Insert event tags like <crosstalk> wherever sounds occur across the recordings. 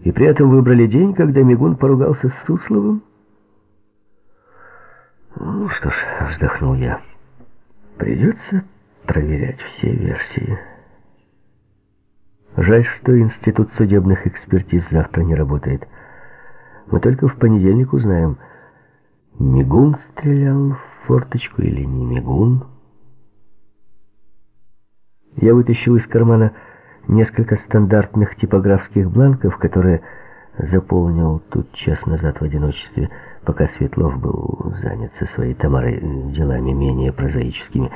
И при этом выбрали день, когда Мигун поругался с Сусловым? Ну что ж, вздохнул я. Придется проверять все версии. Жаль, что Институт судебных экспертиз завтра не работает. Мы только в понедельник узнаем, Мигун стрелял в форточку или не Мигун. Я вытащил из кармана несколько стандартных типографских бланков, которые заполнил тут час назад в одиночестве, пока Светлов был занят со своей Тамарой делами менее прозаическими.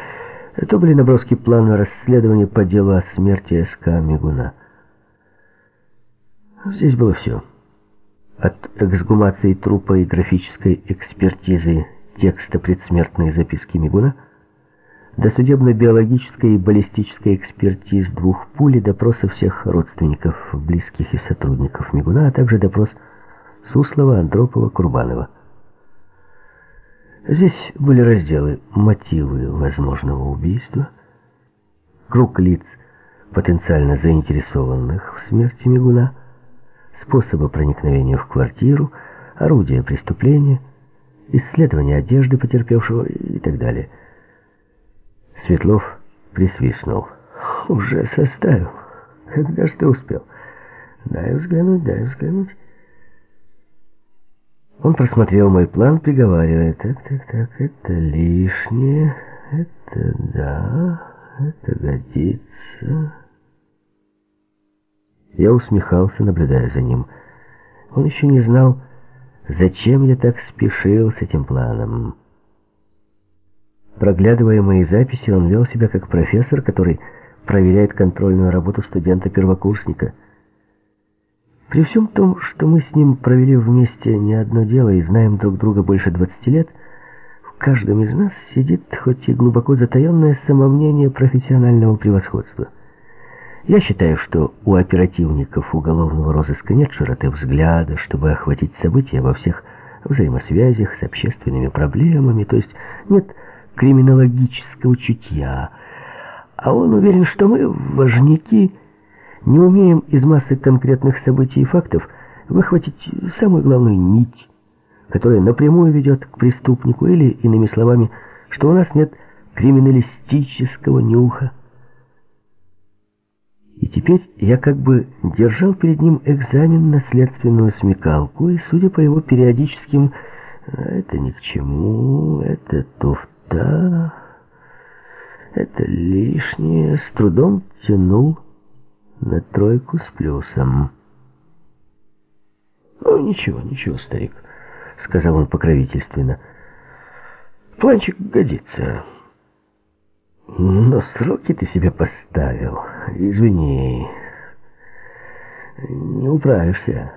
Это были наброски плана расследования по делу о смерти СК Мигуна. Здесь было все. От эксгумации трупа и графической экспертизы текста предсмертной записки Мигуна до судебно-биологической и баллистической экспертиз двух пуль и допроса всех родственников, близких и сотрудников Мигуна, а также допрос Суслова, Андропова, Курбанова. Здесь были разделы «Мотивы возможного убийства», «Круг лиц, потенциально заинтересованных в смерти Мигуна», «Способы проникновения в квартиру», «Орудие преступления», «Исследование одежды потерпевшего» и так далее. Светлов присвистнул. «Уже составил. Когда ж ты успел? Дай взглянуть, дай взглянуть». Он просмотрел мой план, приговаривая, так, так, так, это лишнее, это да, это годится. Я усмехался, наблюдая за ним. Он еще не знал, зачем я так спешил с этим планом. Проглядывая мои записи, он вел себя как профессор, который проверяет контрольную работу студента-первокурсника — при всем том, что мы с ним провели вместе не одно дело и знаем друг друга больше 20 лет, в каждом из нас сидит хоть и глубоко затаенное самомнение профессионального превосходства. Я считаю, что у оперативников уголовного розыска нет широты взгляда, чтобы охватить события во всех взаимосвязях с общественными проблемами, то есть нет криминологического чутья. А он уверен, что мы, важники, не умеем из массы конкретных событий и фактов выхватить самую главную нить, которая напрямую ведет к преступнику, или, иными словами, что у нас нет криминалистического нюха. И теперь я как бы держал перед ним экзамен на следственную смекалку, и, судя по его периодическим «это ни к чему», «это туфта», «это лишнее», с трудом тянул на тройку с плюсом. «Ну, ничего, ничего, старик», — сказал он покровительственно. «Планчик годится. Но сроки ты себе поставил. Извини, не управишься».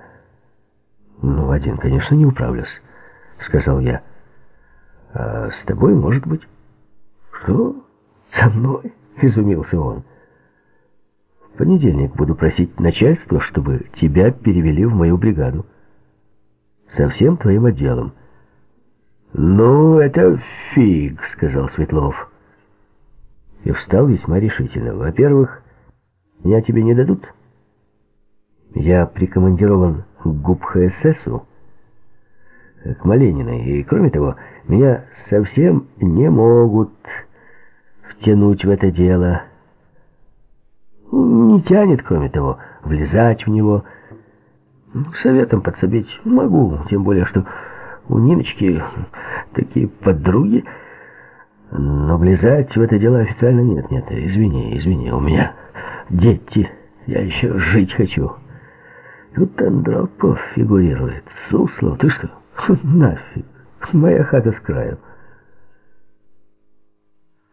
«Ну, один, конечно, не управлюсь», — сказал я. «А с тобой, может быть?» «Что? Со мной?» <laughs> — изумился он понедельник буду просить начальство, чтобы тебя перевели в мою бригаду. Со всем твоим отделом. «Ну, это фиг», — сказал Светлов. И встал весьма решительно. «Во-первых, меня тебе не дадут. Я прикомандирован к ГУП-ХССу, к Малениной, и, кроме того, меня совсем не могут втянуть в это дело». Не тянет, кроме того, влезать в него. Советом подсобить могу, тем более, что у Ниночки такие подруги. Но влезать в это дело официально нет, нет. Извини, извини, у меня дети, я еще жить хочу. Тут Андропов фигурирует. Суслов, ты что? <laughs> Нафиг. Моя хата с краю.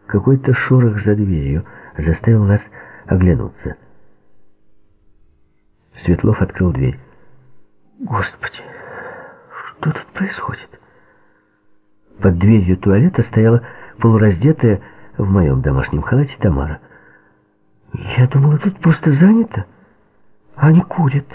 Какой-то шорох за дверью заставил нас оглянуться. Светлов открыл дверь. Господи, что тут происходит? Под дверью туалета стояла полураздетая в моем домашнем халате Тамара. Я думала, тут просто занято. Они курят.